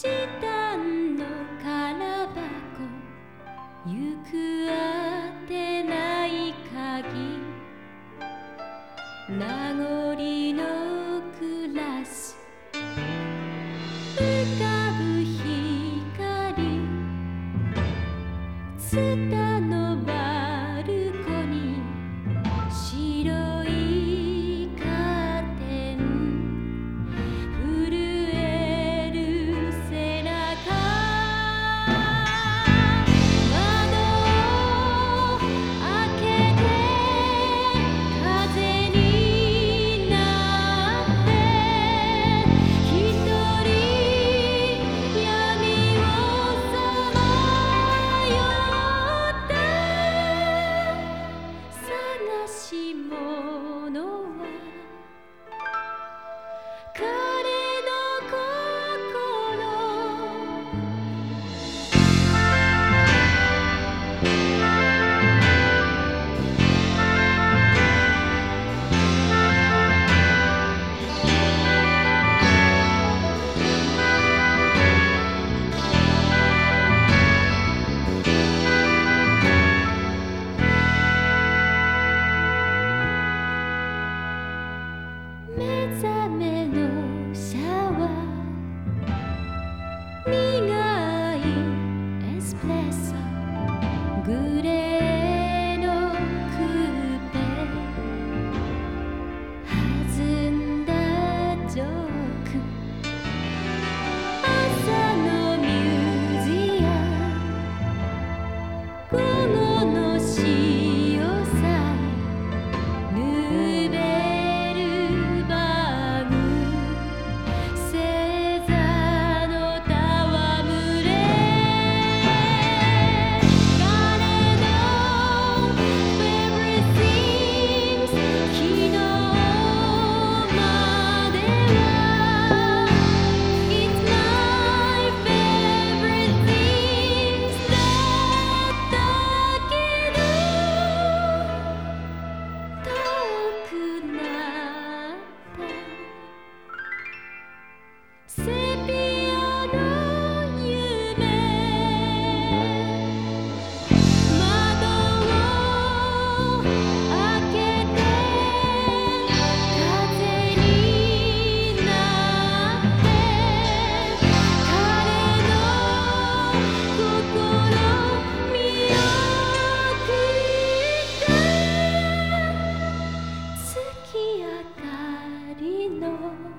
チタンの空箱。行くあてない鍵。名残のクラス浮かぶ光。ツ 음